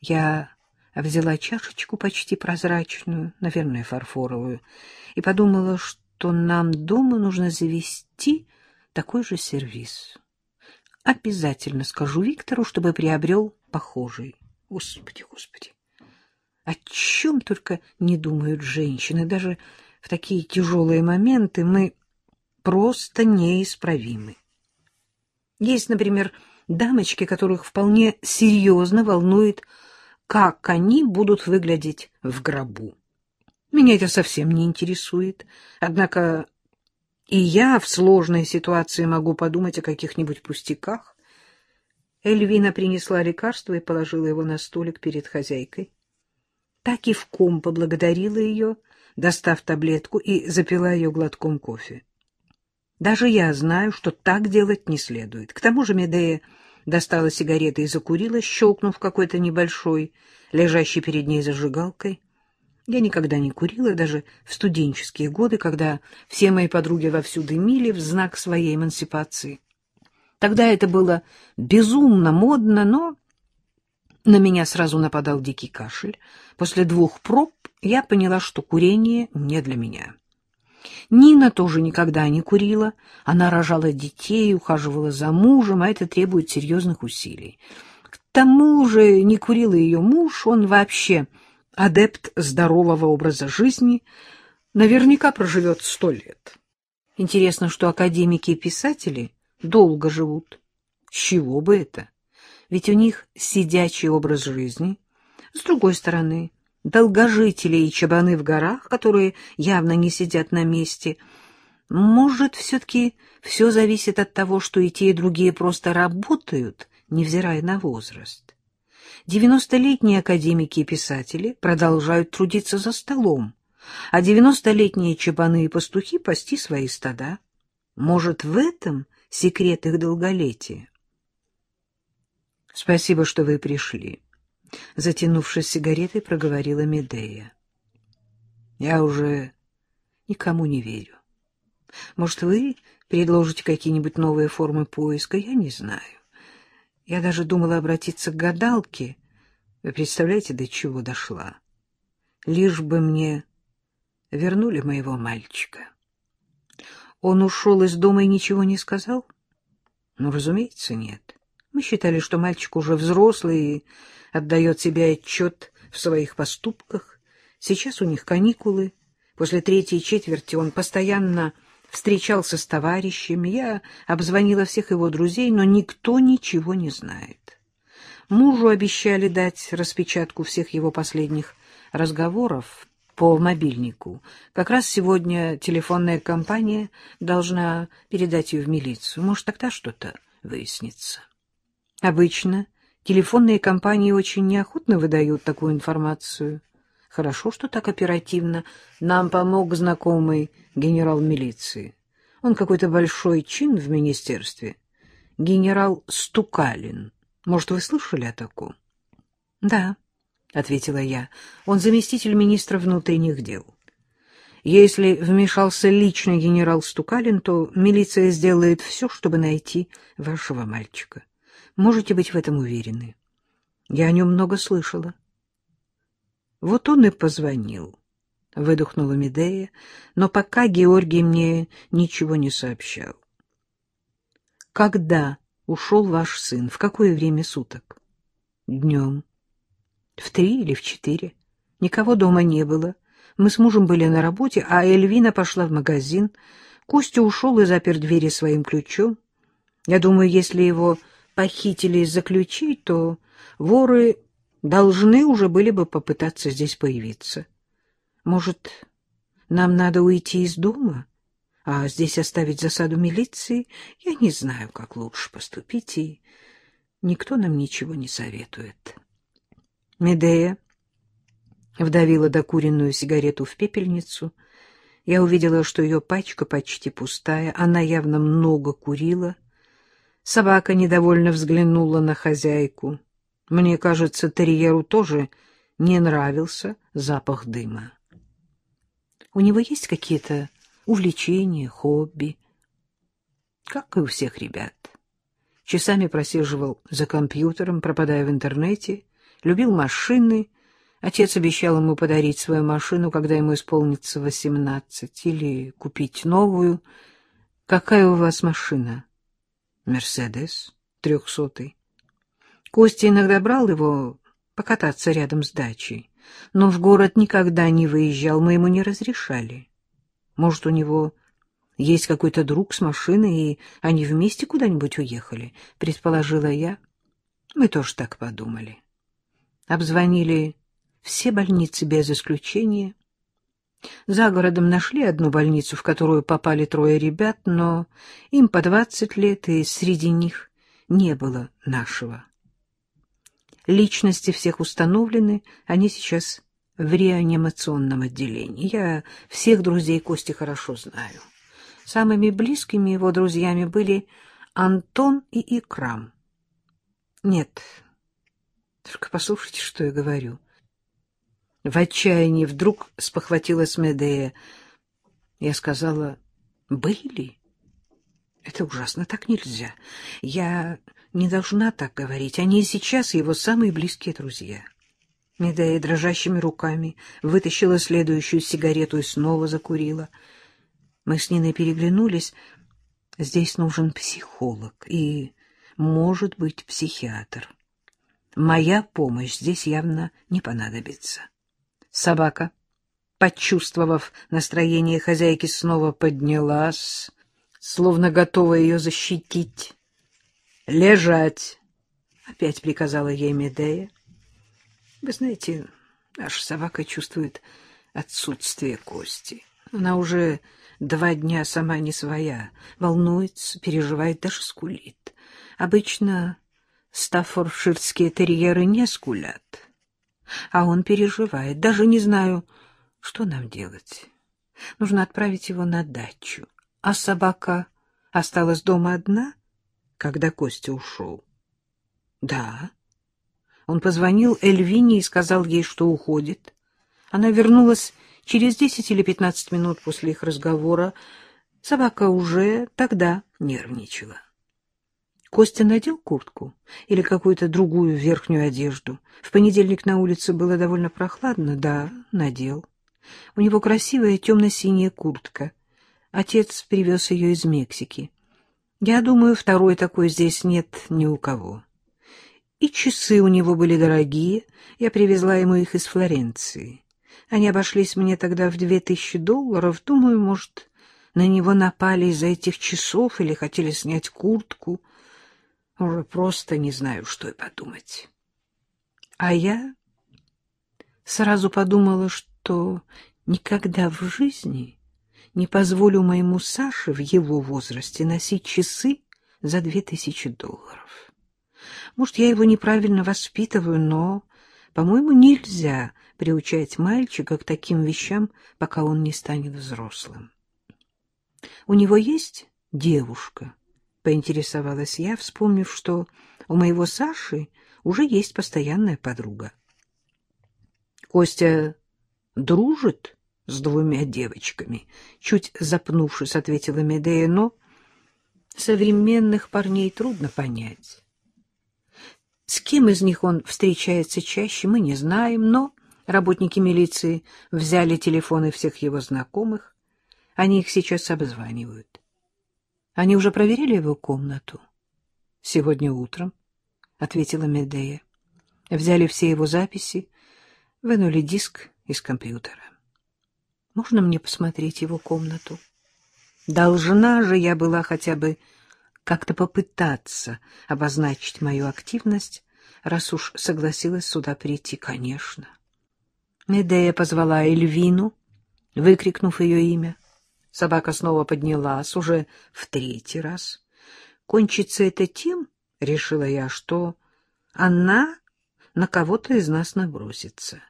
Я взяла чашечку почти прозрачную, наверное, фарфоровую, и подумала, что нам дома нужно завести такой же сервиз. Обязательно скажу Виктору, чтобы приобрел похожий. Господи, господи! О чем только не думают женщины. Даже в такие тяжелые моменты мы просто неисправимы. Есть, например, дамочки, которых вполне серьезно волнует, как они будут выглядеть в гробу. Меня это совсем не интересует. Однако и я в сложной ситуации могу подумать о каких-нибудь пустяках. Эльвина принесла лекарство и положила его на столик перед хозяйкой. Так и в ком поблагодарила ее, достав таблетку, и запила ее глотком кофе. Даже я знаю, что так делать не следует. К тому же Медея достала сигареты и закурила, щелкнув какой-то небольшой, лежащей перед ней зажигалкой. Я никогда не курила, даже в студенческие годы, когда все мои подруги вовсю дымили в знак своей эмансипации. Тогда это было безумно модно, но на меня сразу нападал дикий кашель. После двух проб я поняла, что курение не для меня. Нина тоже никогда не курила. Она рожала детей, ухаживала за мужем, а это требует серьезных усилий. К тому же не курил ее муж, он вообще адепт здорового образа жизни, наверняка проживет сто лет. Интересно, что академики и писатели долго живут. С чего бы это? Ведь у них сидячий образ жизни. С другой стороны, долгожители и чабаны в горах, которые явно не сидят на месте. Может, все-таки все зависит от того, что и те, и другие просто работают, невзирая на возраст. Девяностолетние академики и писатели продолжают трудиться за столом, а девяностолетние чабаны и пастухи пасти свои стада. Может, в этом секрет их долголетия? — Спасибо, что вы пришли. Затянувшись сигаретой, проговорила Медея. Я уже никому не верю. Может, вы предложите какие-нибудь новые формы поиска? Я не знаю. Я даже думала обратиться к гадалке. Вы представляете, до чего дошла? Лишь бы мне вернули моего мальчика. Он ушел из дома и ничего не сказал? Ну, разумеется, нет. Мы считали, что мальчик уже взрослый и отдает себе отчет в своих поступках. Сейчас у них каникулы. После третьей четверти он постоянно встречался с товарищами. Я обзвонила всех его друзей, но никто ничего не знает. Мужу обещали дать распечатку всех его последних разговоров по мобильнику. Как раз сегодня телефонная компания должна передать ее в милицию. Может, тогда что-то выяснится. Обычно телефонные компании очень неохотно выдают такую информацию. Хорошо, что так оперативно. Нам помог знакомый генерал милиции. Он какой-то большой чин в министерстве. Генерал Стукалин. Может, вы слышали о таком? — Да, — ответила я. — Он заместитель министра внутренних дел. Если вмешался лично генерал Стукалин, то милиция сделает все, чтобы найти вашего мальчика. Можете быть в этом уверены. Я о нем много слышала. Вот он и позвонил, — выдохнула Медея, но пока Георгий мне ничего не сообщал. — Когда ушел ваш сын? В какое время суток? — Днем. — В три или в четыре? Никого дома не было. Мы с мужем были на работе, а Эльвина пошла в магазин. Костя ушел и запер двери своим ключом. Я думаю, если его похитили из-за ключей, то воры должны уже были бы попытаться здесь появиться. Может, нам надо уйти из дома, а здесь оставить засаду милиции? Я не знаю, как лучше поступить, и никто нам ничего не советует. Медея вдавила докуренную сигарету в пепельницу. Я увидела, что ее пачка почти пустая, она явно много курила — Собака недовольно взглянула на хозяйку. Мне кажется, терьеру тоже не нравился запах дыма. У него есть какие-то увлечения, хобби? Как и у всех ребят. Часами просиживал за компьютером, пропадая в интернете, любил машины. Отец обещал ему подарить свою машину, когда ему исполнится восемнадцать, или купить новую. Какая у вас машина? Мерседес, трехсотый. Костя иногда брал его покататься рядом с дачей, но в город никогда не выезжал, мы ему не разрешали. Может, у него есть какой-то друг с машиной, и они вместе куда-нибудь уехали, предположила я. Мы тоже так подумали. Обзвонили все больницы без исключения. За городом нашли одну больницу, в которую попали трое ребят, но им по двадцать лет, и среди них не было нашего. Личности всех установлены, они сейчас в реанимационном отделении. Я всех друзей Кости хорошо знаю. Самыми близкими его друзьями были Антон и Икрам. Нет, только послушайте, что я говорю. В отчаянии вдруг спохватилась Медея. Я сказала, были. Это ужасно, так нельзя. Я не должна так говорить. Они и сейчас его самые близкие друзья. Медея дрожащими руками вытащила следующую сигарету и снова закурила — мы с Ниной переглянулись. Здесь нужен психолог и, может быть, психиатр. Моя помощь здесь явно не понадобится. Собака, почувствовав настроение хозяйки, снова поднялась, словно готова ее защитить. «Лежать!» — опять приказала ей Медея. «Вы знаете, наша собака чувствует отсутствие кости. Она уже два дня сама не своя, волнуется, переживает, даже скулит. Обычно стаффордширские терьеры не скулят, а он переживает. Даже не знаю, что нам делать. Нужно отправить его на дачу. А собака осталась дома одна, когда Костя ушел? Да. Он позвонил Эльвине и сказал ей, что уходит. Она вернулась Через десять или пятнадцать минут после их разговора собака уже тогда нервничала. Костя надел куртку или какую-то другую верхнюю одежду. В понедельник на улице было довольно прохладно, да, надел. У него красивая темно-синяя куртка. Отец привез ее из Мексики. Я думаю, второй такой здесь нет ни у кого. И часы у него были дорогие, я привезла ему их из Флоренции. Они обошлись мне тогда в две тысячи долларов. Думаю, может, на него напали из-за этих часов или хотели снять куртку. Уже просто не знаю, что и подумать. А я сразу подумала, что никогда в жизни не позволю моему Саше в его возрасте носить часы за две тысячи долларов. Может, я его неправильно воспитываю, но, по-моему, нельзя приучать мальчика к таким вещам, пока он не станет взрослым. — У него есть девушка? — поинтересовалась я, вспомнив, что у моего Саши уже есть постоянная подруга. — Костя дружит с двумя девочками? — чуть запнувшись, ответила Медея, но современных парней трудно понять. С кем из них он встречается чаще, мы не знаем, но Работники милиции взяли телефоны всех его знакомых. Они их сейчас обзванивают. Они уже проверили его комнату? — Сегодня утром, — ответила Медея. Взяли все его записи, вынули диск из компьютера. Можно мне посмотреть его комнату? Должна же я была хотя бы как-то попытаться обозначить мою активность, раз уж согласилась сюда прийти, конечно. Медея позвала Эльвину, выкрикнув ее имя. Собака снова поднялась, уже в третий раз. Кончится это тем, — решила я, — что она на кого-то из нас набросится.